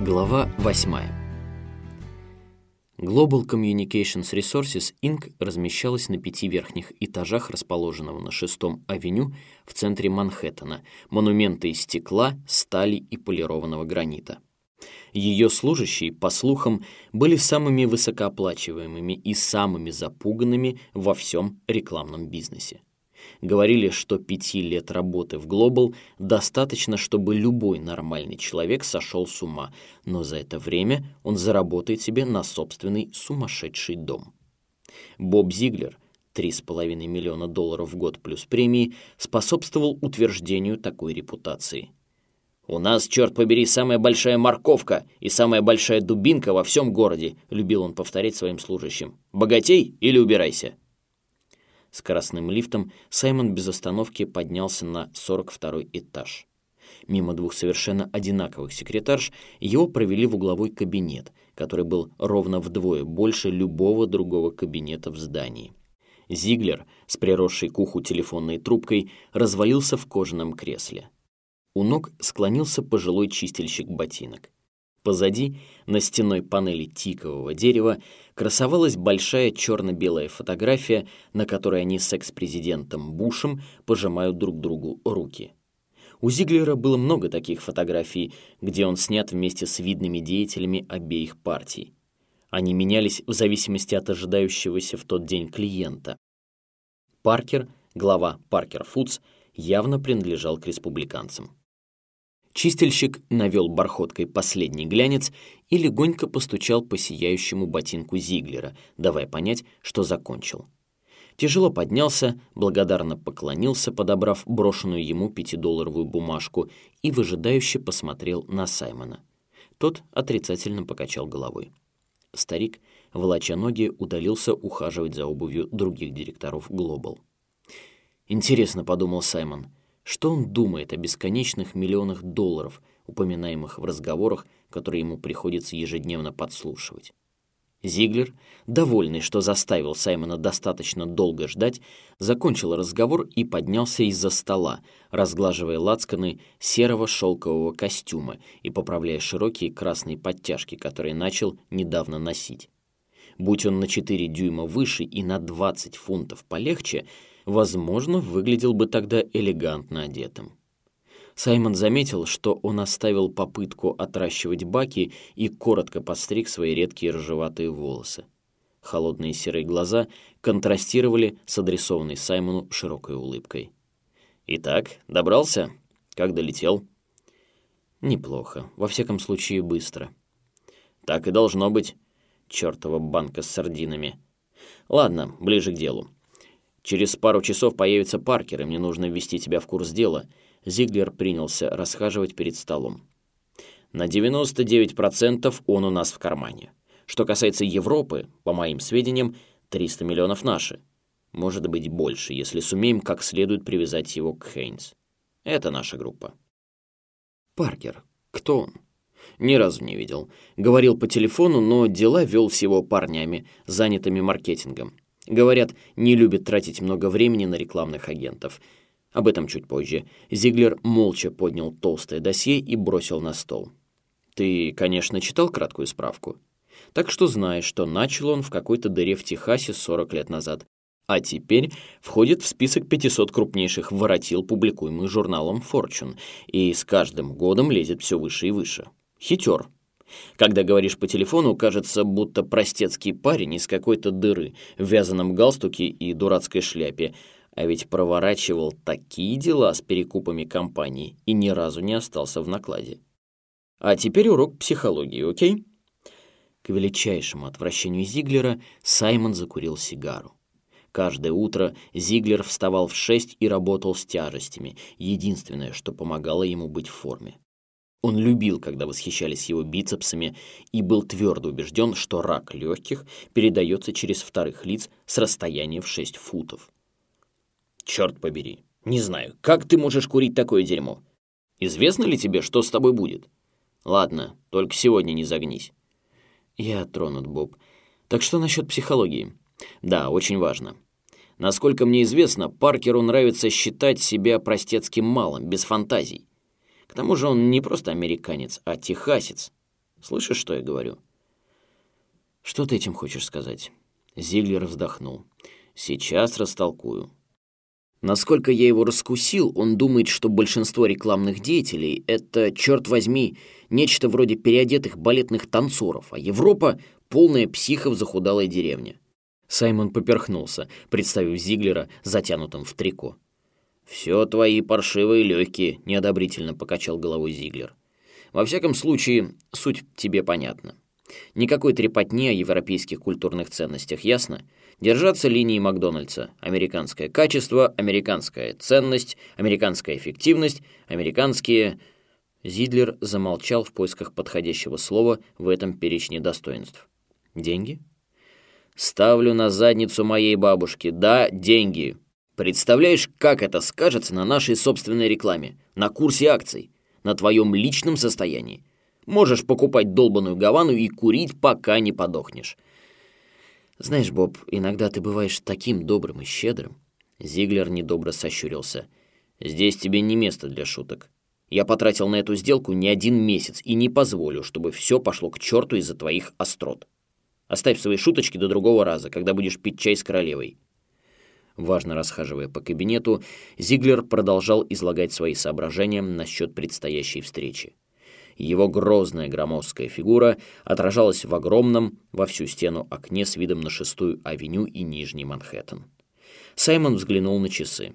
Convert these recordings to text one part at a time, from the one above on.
Глава 8. Global Communications Resources Inc. размещалась на пяти верхних этажах расположенного на шестом авеню в центре Манхэттена, монументы из стекла, стали и полированного гранита. Ее служащие, по слухам, были самыми высокооплачиваемыми и самыми запуганными во всем рекламном бизнесе. Говорили, что пяти лет работы в Global достаточно, чтобы любой нормальный человек сошел с ума, но за это время он заработает себе на собственный сумасшедший дом. Боб Зиглер, 3,5 миллиона долларов в год плюс премии, способствовал утверждению такой репутации. «У нас, черт побери, самая большая морковка и самая большая дубинка во всем городе», любил он повторять своим служащим. «Богатей или убирайся?» Скоростным лифтом Саймон без остановки поднялся на 42 этаж. Мимо двух совершенно одинаковых секретарш его провели в угловой кабинет, который был ровно вдвое больше любого другого кабинета в здании. Зиглер, с приросшей к уху телефонной трубкой, развалился в кожаном кресле. У ног склонился пожилой чистильщик ботинок. Позади, на стенной панели тикового дерева, красовалась большая черно-белая фотография, на которой они с экс-президентом Бушем пожимают друг другу руки. У Зиглера было много таких фотографий, где он снят вместе с видными деятелями обеих партий. Они менялись в зависимости от ожидающегося в тот день клиента. Паркер, глава Паркер Фудс, явно принадлежал к республиканцам. Чистильщик навел бархоткой последний глянец и легонько постучал по сияющему ботинку Зиглера, давая понять, что закончил. Тяжело поднялся, благодарно поклонился, подобрав брошенную ему пятидолларовую бумажку, и выжидающе посмотрел на Саймона. Тот отрицательно покачал головой. Старик, волоча ноги, удалился ухаживать за обувью других директоров Глобал. «Интересно», — подумал Саймон, — что он думает о бесконечных миллионах долларов, упоминаемых в разговорах, которые ему приходится ежедневно подслушивать? Зиглер, довольный, что заставил Саймона достаточно долго ждать, закончил разговор и поднялся из-за стола, разглаживая лацканы серого шелкового костюма и поправляя широкие красные подтяжки, которые начал недавно носить. Будь он на 4 дюйма выше и на 20 фунтов полегче, возможно, выглядел бы тогда элегантно одетым. Саймон заметил, что он оставил попытку отращивать баки и коротко постриг свои редкие рыжеватые волосы. Холодные серые глаза контрастировали с адресованной Саймону широкой улыбкой. «Итак, добрался? Как долетел?» «Неплохо. Во всяком случае, быстро». «Так и должно быть. Чёртова банка с сардинами. Ладно, ближе к делу. Через пару часов появится Паркер, и мне нужно ввести тебя в курс дела. Зиглер принялся расхаживать перед столом. На 99% он у нас в кармане. Что касается Европы, по моим сведениям, 300 миллионов наши. Может быть больше, если сумеем как следует привязать его к Хейнс. Это наша группа. Паркер. Кто он? Ни разу не видел. Говорил по телефону, но дела вел с его парнями, занятыми маркетингом. Говорят, не любит тратить много времени на рекламных агентов. Об этом чуть позже. Зиглер молча поднял толстое досье и бросил на стол. Ты, конечно, читал краткую справку. Так что знаешь, что начал он в какой-то дыре в Техасе 40 лет назад. А теперь входит в список 500 крупнейших воротил, публикуемых журналом Fortune, и с каждым годом лезет все выше и выше. Хитер. Когда говоришь по телефону, кажется, будто простецкий парень из какой-то дыры в вязаном галстуке и дурацкой шляпе, а ведь проворачивал такие дела с перекупами компаний и ни разу не остался в накладе. А теперь урок психологии, окей? К величайшему отвращению Зиглера Саймон закурил сигару. Каждое утро Зиглер вставал в шесть и работал с тяжестями, единственное, что помогало ему быть в форме. Он любил, когда восхищались его бицепсами, и был твердо убежден, что рак легких передается через вторых лиц с расстояния в 6 футов. «Черт побери! Не знаю, как ты можешь курить такое дерьмо? Известно ли тебе, что с тобой будет? Ладно, только сегодня не загнись». «Я тронут, Боб. Так что насчет психологии?» «Да, очень важно. Насколько мне известно, Паркеру нравится считать себя простецким малым, без фантазий. К тому же он не просто американец, а техасец. Слышишь, что я говорю?» «Что ты этим хочешь сказать?» Зиглер вздохнул. «Сейчас растолкую. Насколько я его раскусил, он думает, что большинство рекламных деятелей — это, черт возьми, нечто вроде переодетых балетных танцоров, а Европа — полная психов захудалая деревня. Саймон поперхнулся, представив Зиглера затянутым в трико. «Все твои паршивые легкие», — неодобрительно покачал головой Зиглер. «Во всяком случае, суть тебе понятна. Никакой трепотни о европейских культурных ценностях, ясно? Держаться линии Макдональдса. Американское качество, американская ценность, американская эффективность, американские... Зидлер замолчал в поисках подходящего слова в этом перечне достоинств. Деньги? Ставлю на задницу моей бабушки. Да, деньги. Представляешь, как это скажется на нашей собственной рекламе, на курсе акций, на твоем личном состоянии. Можешь покупать долбаную гавану и курить, пока не подохнешь. Знаешь, Боб, иногда ты бываешь таким добрым и щедрым. Зиглер недобро сощурился. Здесь тебе не место для шуток. Я потратил на эту сделку не один месяц и не позволю, чтобы все пошло к черту из-за твоих острот. Оставь свои шуточки до другого раза, когда будешь пить чай с королевой. Важно расхаживая по кабинету, Зиглер продолжал излагать свои соображения насчет предстоящей встречи. Его грозная громоздкая фигура отражалась в огромном во всю стену окне с видом на шестую авеню и Нижний Манхэттен. Саймон взглянул на часы.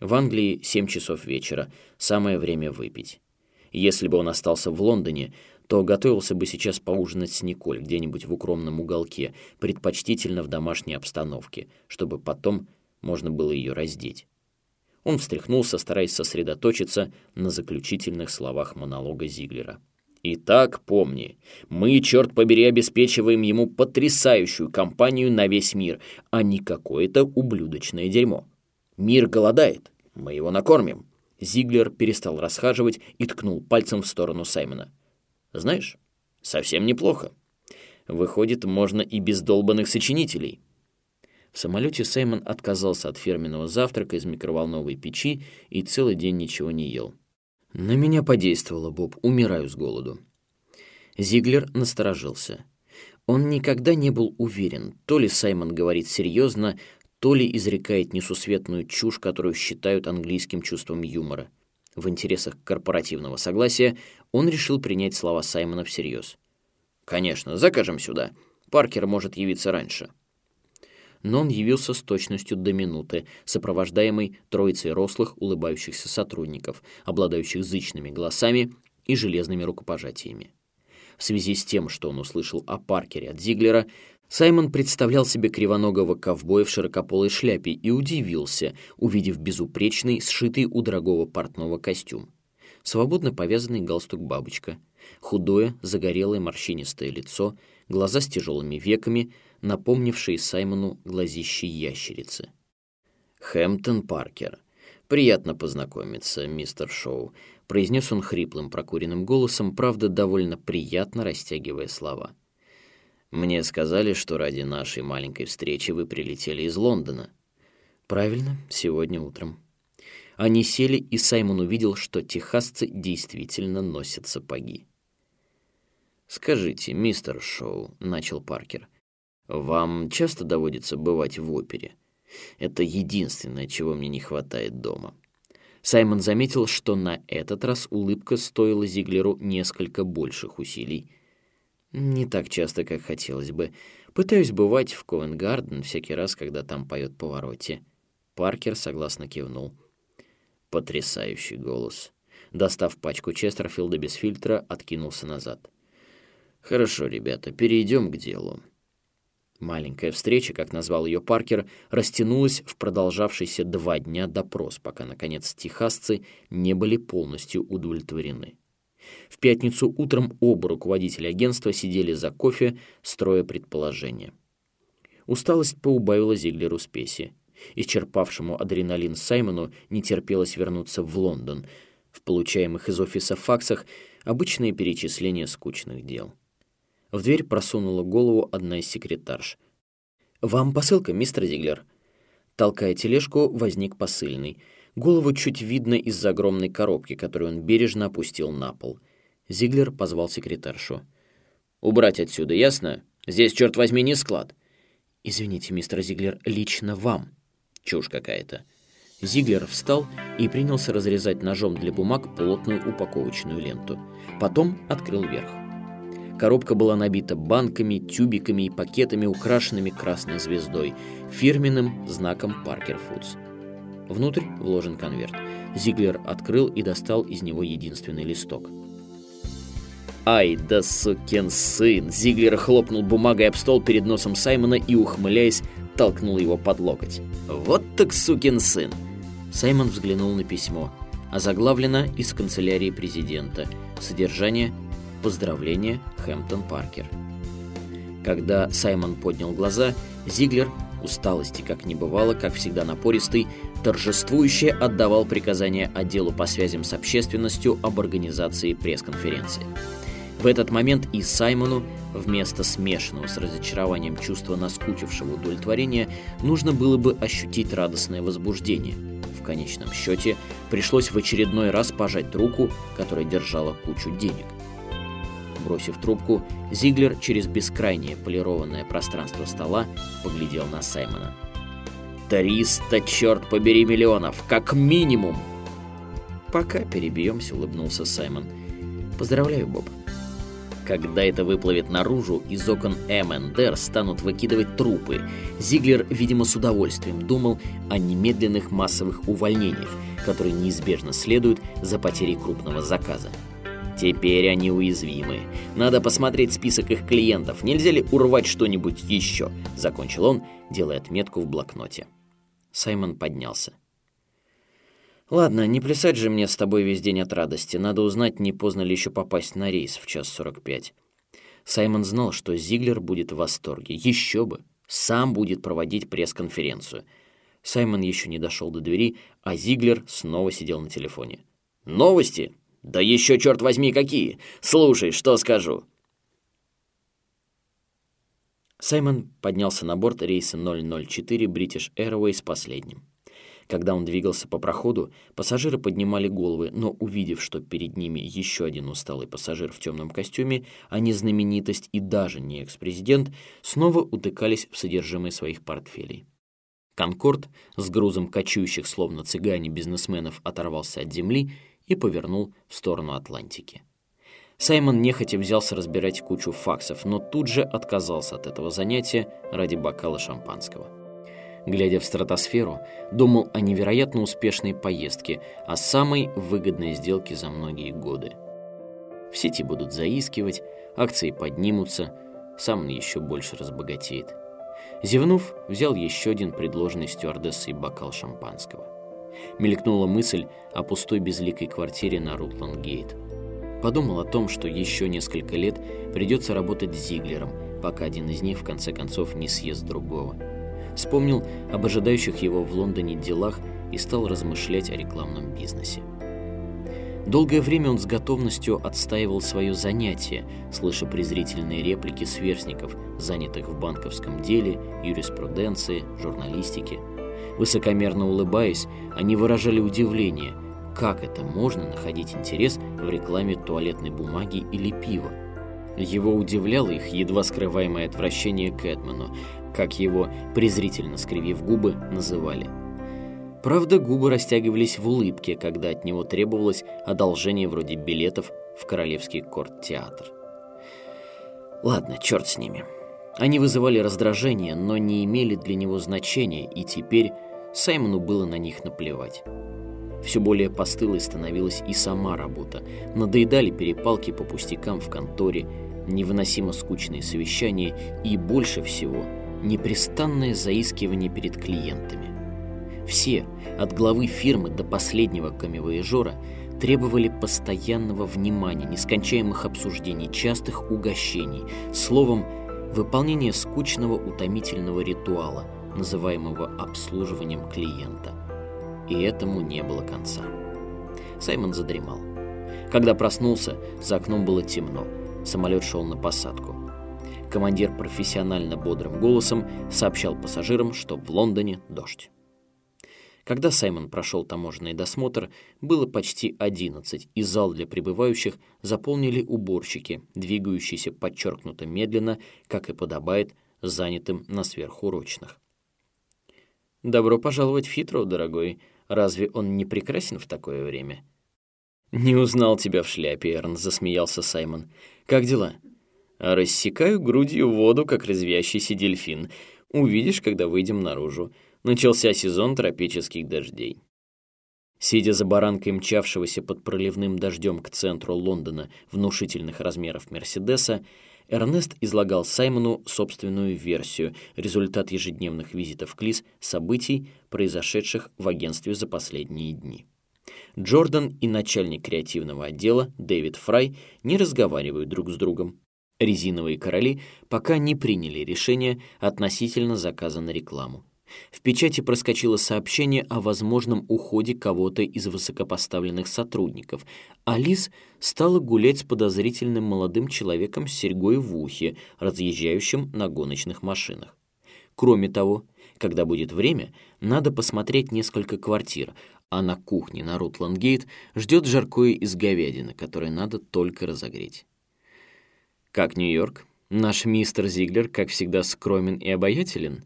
В Англии семь часов вечера, самое время выпить. Если бы он остался в Лондоне, то готовился бы сейчас поужинать с Николь где-нибудь в укромном уголке, предпочтительно в домашней обстановке, чтобы потом можно было ее раздеть. Он встряхнулся, стараясь сосредоточиться на заключительных словах монолога Зиглера. «Итак, помни, мы, черт побери, обеспечиваем ему потрясающую компанию на весь мир, а не какое-то ублюдочное дерьмо. Мир голодает, мы его накормим». Зиглер перестал расхаживать и ткнул пальцем в сторону Саймона. «Знаешь, совсем неплохо. Выходит, можно и без долбанных сочинителей». В самолете Сеймон отказался от фирменного завтрака из микроволновой печи и целый день ничего не ел. «На меня подействовало, Боб, умираю с голоду». Зиглер насторожился. Он никогда не был уверен, то ли Саймон говорит серьезно, то ли изрекает несусветную чушь, которую считают английским чувством юмора. В интересах корпоративного согласия он решил принять слова Саймона всерьез. «Конечно, закажем сюда. Паркер может явиться раньше» но он явился с точностью до минуты, сопровождаемый троицей рослых, улыбающихся сотрудников, обладающих зычными голосами и железными рукопожатиями. В связи с тем, что он услышал о Паркере от Зиглера, Саймон представлял себе кривоногого ковбоя в широкополой шляпе и удивился, увидев безупречный, сшитый у дорогого портного костюм. Свободно повязанный галстук-бабочка, худое, загорелое морщинистое лицо, глаза с тяжелыми веками — напомнившие Саймону глазищей ящерицы. «Хэмптон Паркер. Приятно познакомиться, мистер Шоу», — произнес он хриплым прокуренным голосом, правда, довольно приятно растягивая слова. «Мне сказали, что ради нашей маленькой встречи вы прилетели из Лондона». «Правильно, сегодня утром». Они сели, и Саймон увидел, что техасцы действительно носят сапоги. «Скажите, мистер Шоу», — начал Паркер, — вам часто доводится бывать в опере? Это единственное, чего мне не хватает дома. Саймон заметил, что на этот раз улыбка стоила Зиглеру несколько больших усилий. Не так часто, как хотелось бы. Пытаюсь бывать в Ковенгарден всякий раз, когда там поет повороте. Паркер согласно кивнул. Потрясающий голос. Достав пачку Честерфилда без фильтра, откинулся назад. «Хорошо, ребята, перейдем к делу. Маленькая встреча, как назвал ее Паркер, растянулась в продолжавшийся два дня допрос, пока, наконец, техасцы не были полностью удовлетворены. В пятницу утром оба руководителя агентства сидели за кофе, строя предположения. Усталость поубавила Зиглеру спеси. Исчерпавшему адреналин Саймону не терпелось вернуться в Лондон. В получаемых из офиса факсах обычные перечисления скучных дел. В дверь просунула голову одна из секретарш. «Вам посылка, мистер Зиглер». Толкая тележку, возник посыльный. Голову чуть видно из огромной коробки, которую он бережно опустил на пол. Зиглер позвал секретаршу. Убрать отсюда, ясно? Здесь, черт возьми, не склад. Извините, мистер Зиглер, лично вам. Чушь какая-то. Зиглер встал и принялся разрезать ножом для бумаг плотную упаковочную ленту. Потом открыл верх. Коробка была набита банками, тюбиками и пакетами, украшенными красной звездой, фирменным знаком Parker Foods. Внутрь вложен конверт. Зиглер открыл и достал из него единственный листок. «Ай да сукин сын!» Зиглер хлопнул бумагой об стол перед носом Саймона и, ухмыляясь, толкнул его под локоть. «Вот так сукин сын!» Саймон взглянул на письмо. Озаглавлено из канцелярии президента. Содержание «Поздравление, Хэмптон Паркер». Когда Саймон поднял глаза, Зиглер, усталости как не бывало, как всегда напористый, торжествующе отдавал приказания отделу по связям с общественностью об организации пресс-конференции. В этот момент и Саймону, вместо смешанного с разочарованием чувства наскучившего удовлетворения, нужно было бы ощутить радостное возбуждение. В конечном счете, пришлось в очередной раз пожать руку, которая держала кучу денег. Бросив трубку, Зиглер через бескрайнее полированное пространство стола поглядел на Саймона. «Триста, черт побери, миллионов! Как минимум!» «Пока перебьемся», — улыбнулся Саймон. «Поздравляю, Боб. Когда это выплывет наружу, из окон МНДР станут выкидывать трупы. Зиглер, видимо, с удовольствием думал о немедленных массовых увольнениях, которые неизбежно следуют за потерей крупного заказа. Теперь они уязвимы. Надо посмотреть список их клиентов. Нельзя ли урвать что-нибудь еще? Закончил он, делая отметку в блокноте. Саймон поднялся. «Ладно, не плясать же мне с тобой весь день от радости. Надо узнать, не поздно ли еще попасть на рейс в час сорок пять». Саймон знал, что Зиглер будет в восторге. Еще бы! Сам будет проводить пресс-конференцию. Саймон еще не дошел до двери, а Зиглер снова сидел на телефоне. «Новости? Да еще, черт возьми, какие! Слушай, что скажу!» Саймон поднялся на борт рейса 004 British Airways последним. Когда он двигался по проходу, пассажиры поднимали головы, но увидев, что перед ними еще один усталый пассажир в темном костюме, а не знаменитость и даже не экс-президент, снова утыкались в содержимое своих портфелей. Конкорд с грузом кочующих, словно цыгане бизнесменов, оторвался от земли и повернул в сторону Атлантики. Саймон нехотя взялся разбирать кучу факсов, но тут же отказался от этого занятия ради бокала шампанского глядя в стратосферу, думал о невероятно успешной поездке, о самой выгодной сделке за многие годы. В сети будут заискивать, акции поднимутся, сам он еще больше разбогатеет. Зевнув, взял еще один предложенный стюардессой бокал шампанского. Мелькнула мысль о пустой безликой квартире на Рутланд-Гейт. Подумал о том, что еще несколько лет придется работать с Зиглером, пока один из них в конце концов не съест другого – вспомнил об ожидающих его в Лондоне делах и стал размышлять о рекламном бизнесе. Долгое время он с готовностью отстаивал свое занятие, слыша презрительные реплики сверстников, занятых в банковском деле, юриспруденции, журналистике. Высокомерно улыбаясь, они выражали удивление, как это можно находить интерес в рекламе туалетной бумаги или пива. Его удивляло их едва скрываемое отвращение к Эдману, как его, презрительно скривив губы, называли. Правда, губы растягивались в улыбке, когда от него требовалось одолжение вроде билетов в Королевский корт-театр. Ладно, черт с ними. Они вызывали раздражение, но не имели для него значения, и теперь Саймону было на них наплевать. Все более постылой становилась и сама работа. Надоедали перепалки по пустякам в конторе, невыносимо скучные совещания и, больше всего, непрестанное заискивание перед клиентами. Все, от главы фирмы до последнего камевояжера, требовали постоянного внимания, нескончаемых обсуждений, частых угощений, словом, выполнения скучного утомительного ритуала, называемого обслуживанием клиента. И этому не было конца. Саймон задремал. Когда проснулся, за окном было темно. Самолет шел на посадку. Командир профессионально бодрым голосом сообщал пассажирам, что в Лондоне дождь. Когда Саймон прошел таможенный досмотр, было почти одиннадцать, и зал для прибывающих заполнили уборщики, двигающиеся подчеркнуто медленно, как и подобает занятым на сверхурочных. «Добро пожаловать в Хитроу, дорогой. Разве он не прекрасен в такое время?» «Не узнал тебя в шляпе, Эрн», — засмеялся Саймон. «Как дела?» «Рассекаю грудью воду, как развящийся дельфин. Увидишь, когда выйдем наружу. Начался сезон тропических дождей». Сидя за баранкой мчавшегося под проливным дождем к центру Лондона внушительных размеров Мерседеса, Эрнест излагал Саймону собственную версию, результат ежедневных визитов Клис, событий, произошедших в агентстве за последние дни. Джордан и начальник креативного отдела Дэвид Фрай не разговаривают друг с другом. Резиновые короли пока не приняли решение относительно заказа на рекламу. В печати проскочило сообщение о возможном уходе кого-то из высокопоставленных сотрудников, а Лиз стала гулять с подозрительным молодым человеком с серьгой в ухе, разъезжающим на гоночных машинах. Кроме того, когда будет время, надо посмотреть несколько квартир, а на кухне на Рутландгейт ждет жаркое из говядины, которое надо только разогреть. «Как Нью-Йорк? Наш мистер Зиглер, как всегда, скромен и обаятелен?»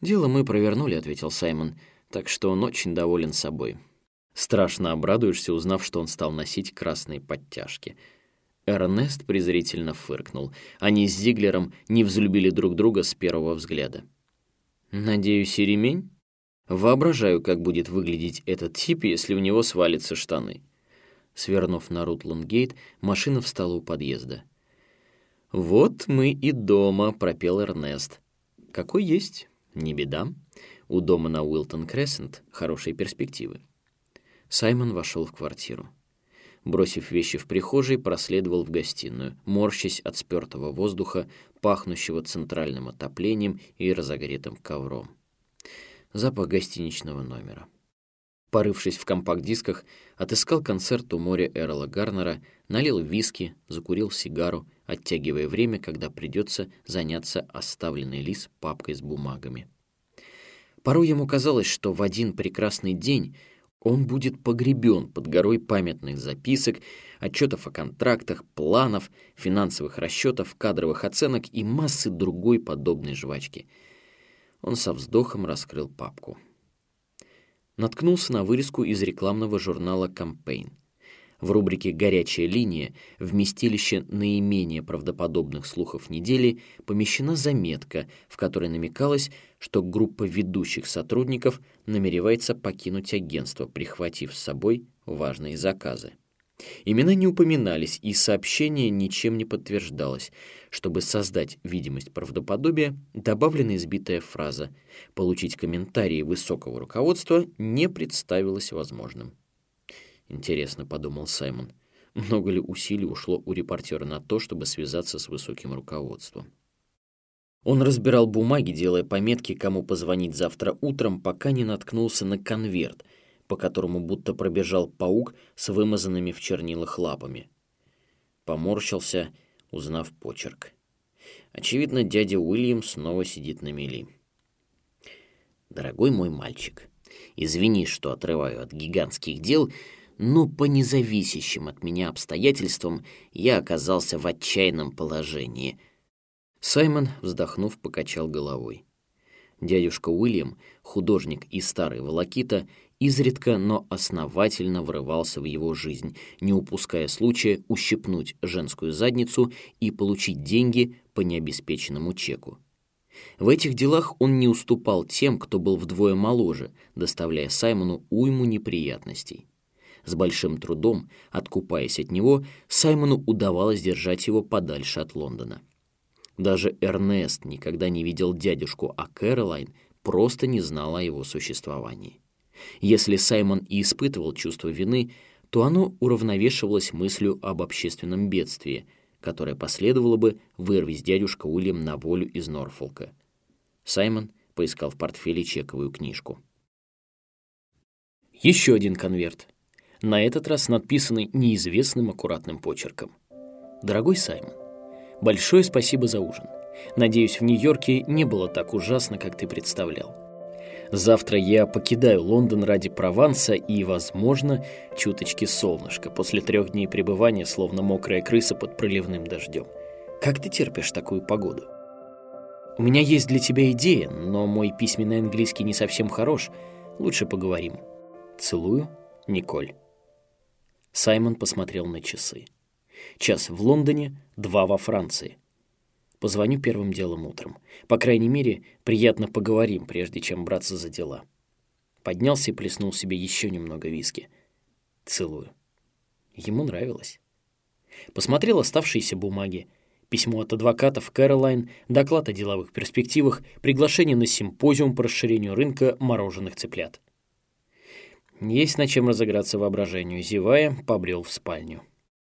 «Дело мы провернули», — ответил Саймон, «так что он очень доволен собой». Страшно обрадуешься, узнав, что он стал носить красные подтяжки. Эрнест презрительно фыркнул. Они с Зиглером не взлюбили друг друга с первого взгляда. «Надеюсь, и ремень?» Воображаю, как будет выглядеть этот тип, если у него свалятся штаны. Свернув на Рутланд-гейт, машина встала у подъезда. «Вот мы и дома», — пропел Эрнест. «Какой есть, не беда. У дома на Уилтон-Крессент хорошие перспективы». Саймон вошел в квартиру. Бросив вещи в прихожей, проследовал в гостиную, морщась от спёртого воздуха, пахнущего центральным отоплением и разогретым ковром запах гостиничного номера. Порывшись в компакт-дисках, отыскал концерт у моря Эрла Гарнера, налил виски, закурил сигару, оттягивая время, когда придется заняться оставленной Лис папкой с бумагами. Порой ему казалось, что в один прекрасный день он будет погребен под горой памятных записок, отчетов о контрактах, планов, финансовых расчетов, кадровых оценок и массы другой подобной жвачки — он со вздохом раскрыл папку. Наткнулся на вырезку из рекламного журнала «Кампейн». В рубрике «Горячая линия» вместилище наименее правдоподобных слухов недели помещена заметка, в которой намекалось, что группа ведущих сотрудников намеревается покинуть агентство, прихватив с собой важные заказы. Имена не упоминались, и сообщение ничем не подтверждалось. Чтобы создать видимость правдоподобия, добавлена избитая фраза «Получить комментарии высокого руководства не представилось возможным». «Интересно», — подумал Саймон, — «много ли усилий ушло у репортера на то, чтобы связаться с высоким руководством?» Он разбирал бумаги, делая пометки, кому позвонить завтра утром, пока не наткнулся на конверт — по которому будто пробежал паук с вымазанными в чернилах лапами. Поморщился, узнав почерк. Очевидно, дядя Уильям снова сидит на мели. «Дорогой мой мальчик, извини, что отрываю от гигантских дел, но по независящим от меня обстоятельствам я оказался в отчаянном положении». Саймон, вздохнув, покачал головой. Дядюшка Уильям, художник и старый волокита, изредка, но основательно врывался в его жизнь, не упуская случая ущипнуть женскую задницу и получить деньги по необеспеченному чеку. В этих делах он не уступал тем, кто был вдвое моложе, доставляя Саймону уйму неприятностей. С большим трудом, откупаясь от него, Саймону удавалось держать его подальше от Лондона. Даже Эрнест никогда не видел дядюшку, а Кэролайн просто не знала о его существовании. Если Саймон и испытывал чувство вины, то оно уравновешивалось мыслью об общественном бедствии, которое последовало бы, вырвись дядюшка Уильям на волю из Норфолка. Саймон поискал в портфеле чековую книжку. Еще один конверт. На этот раз надписанный неизвестным аккуратным почерком. «Дорогой Саймон, большое спасибо за ужин. Надеюсь, в Нью-Йорке не было так ужасно, как ты представлял. Завтра я покидаю Лондон ради Прованса и, возможно, чуточки солнышка после трех дней пребывания, словно мокрая крыса под проливным дождем. Как ты терпишь такую погоду? У меня есть для тебя идея, но мой письменный английский не совсем хорош. Лучше поговорим. Целую, Николь. Саймон посмотрел на часы. Час в Лондоне, два во Франции. Позвоню первым делом утром. По крайней мере, приятно поговорим, прежде чем браться за дела. Поднялся и плеснул себе еще немного виски. Целую. Ему нравилось. Посмотрел оставшиеся бумаги. Письмо от адвокатов Кэролайн, доклад о деловых перспективах, приглашение на симпозиум по расширению рынка мороженых цыплят. Есть над чем разыграться воображению, зевая, побрел в спальню.